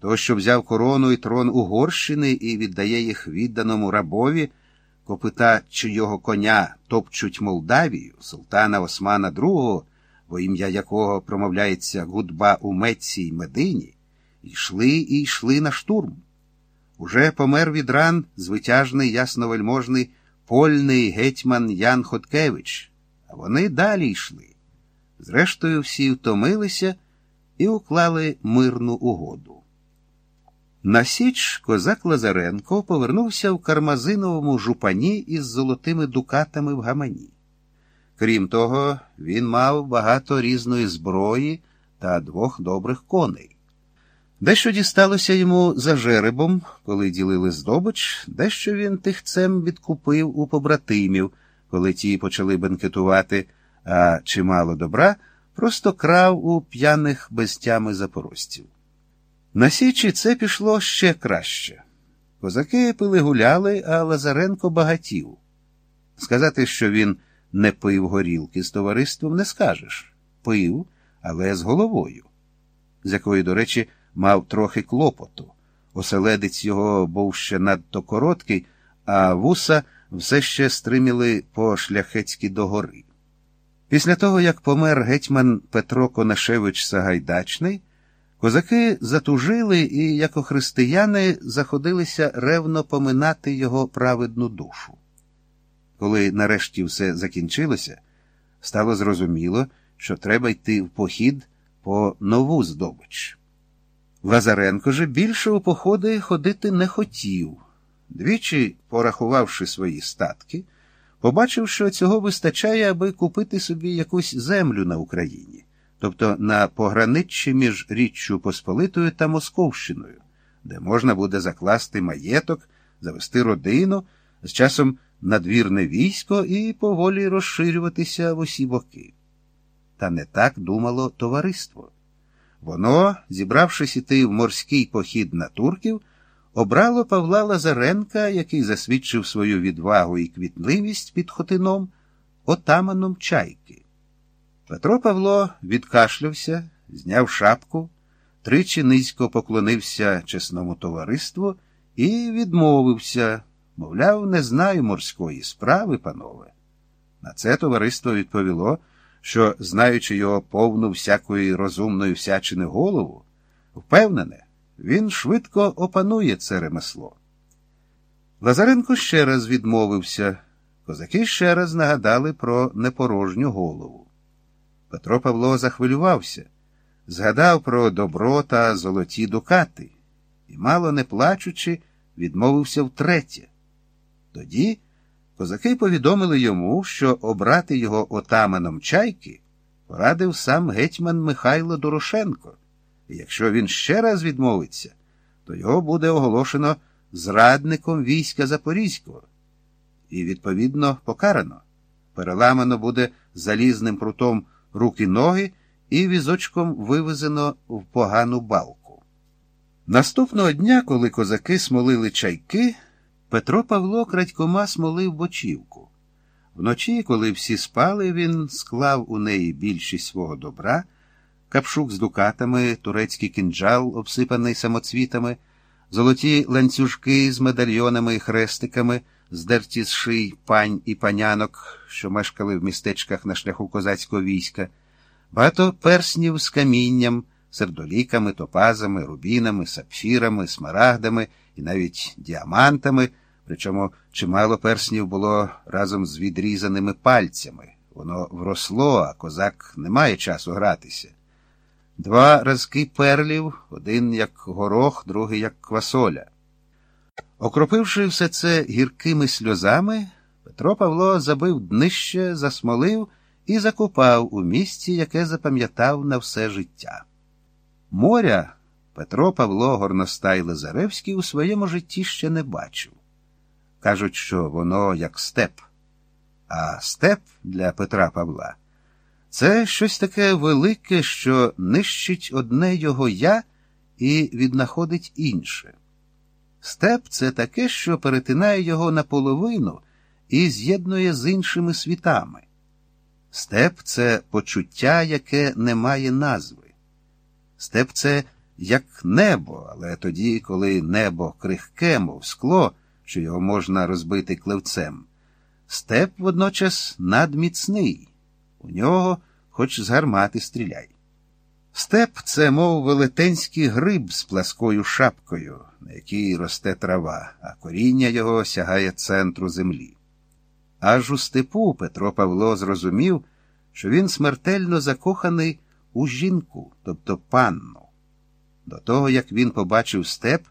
того, що взяв корону і трон Угорщини і віддає їх відданому рабові, копита чийого коня топчуть Молдавію, султана Османа II, во ім'я якого промовляється гудба у Мецці й Медині, йшли і йшли на штурм. Уже помер від ран звитяжний ясновельможний польний гетьман Ян Хоткевич, а вони далі йшли. Зрештою, всі втомилися і уклали мирну угоду. На Січ козак Лазаренко повернувся в кармазиновому жупані із золотими дукатами в гамані. Крім того, він мав багато різної зброї та двох добрих коней. Дещо дісталося йому за жеребом, коли ділили здобич, дещо він тихцем відкупив у побратимів, коли ті почали бенкетувати, а чимало добра просто крав у п'яних безтями запорожців. На Січі це пішло ще краще. Козаки пили гуляли, а Лазаренко багатів. Сказати, що він не пив горілки з товариством, не скажеш. Пив, але з головою, з якої, до речі, мав трохи клопоту. Оселедець його був ще надто короткий, а вуса все ще стриміли по шляхецькі догори. Після того, як помер гетьман Петро Конашевич Сагайдачний, козаки затужили і, як християни, заходилися ревно поминати його праведну душу. Коли нарешті все закінчилося, стало зрозуміло, що треба йти в похід по нову здобич. Лазаренко же більше у походи ходити не хотів. Двічі, порахувавши свої статки, побачив, що цього вистачає, аби купити собі якусь землю на Україні, тобто на пограниччі між Річчю Посполитою та Московщиною, де можна буде закласти маєток, завести родину, з часом надвірне військо і поволі розширюватися в усі боки. Та не так думало товариство. Воно, зібравшись іти в морський похід на турків, обрало Павла Лазаренка, який засвідчив свою відвагу і квітливість під хотином, отаманом чайки. Петро Павло відкашлявся, зняв шапку, тричі низько поклонився чесному товариству і відмовився, мовляв, не знаю морської справи, панове. На це товариство відповіло що, знаючи його повну всякої розумної всячини голову, впевнене, він швидко опанує це ремесло. Лазаренко ще раз відмовився, козаки ще раз нагадали про непорожню голову. Петро Павло захвилювався, згадав про добро та золоті дукати і, мало не плачучи, відмовився втретє. Тоді Козаки повідомили йому, що обрати його отаманом чайки порадив сам гетьман Михайло Дорошенко, і якщо він ще раз відмовиться, то його буде оголошено зрадником війська Запорізького і, відповідно, покарано. Переламано буде залізним прутом руки ноги і візочком вивезено в погану балку. Наступного дня, коли козаки смолили чайки, Петро Павло крадькома смолив бочівку. Вночі, коли всі спали, він склав у неї більшість свого добра, капшук з дукатами, турецький кинджал, обсипаний самоцвітами, золоті ланцюжки з медальйонами і хрестиками, здерті з ший пань і панянок, що мешкали в містечках на шляху козацького війська, багато перснів з камінням, сердоліками, топазами, рубінами, сапфірами, смарагдами і навіть діамантами, причому чимало перснів було разом з відрізаними пальцями. Воно вросло, а козак не має часу гратися. Два разки перлів, один як горох, другий як квасоля. Окропивши все це гіркими сльозами, Петро Павло забив днище, засмолив і закопав у місці, яке запам'ятав на все життя. Моря Петро Павло Горностай Лазаревський у своєму житті ще не бачив. Кажуть, що воно як степ. А степ для Петра Павла це щось таке велике, що нищить одне його я і віднаходить інше. Степ це таке, що перетинає його наполовину і з'єднує з іншими світами. Степ це почуття, яке не має назви. Степ це як небо, але тоді, коли небо крихке, мов скло, що його можна розбити кливцем. Степ водночас надміцний. У нього хоч з гармати стріляй. Степ це, мов велетенський гриб з пласкою шапкою, на якій росте трава, а коріння його сягає центру землі. Аж у степу Петро Павло зрозумів, що він смертельно закоханий у жінку, тобто панну. До того, як він побачив степ,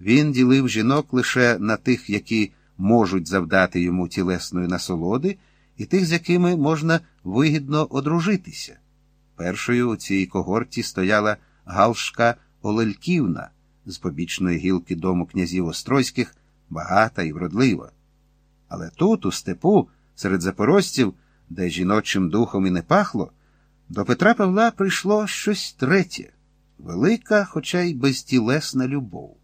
він ділив жінок лише на тих, які можуть завдати йому тілесної насолоди, і тих, з якими можна вигідно одружитися. Першою у цій когорті стояла Галшка Олельківна з побічної гілки дому князів Острозьких, багата і вродлива. Але тут, у степу, серед запорожців, де жіночим духом і не пахло, до Петра Павла прийшло щось третє велика, хоча й безтілесна любов.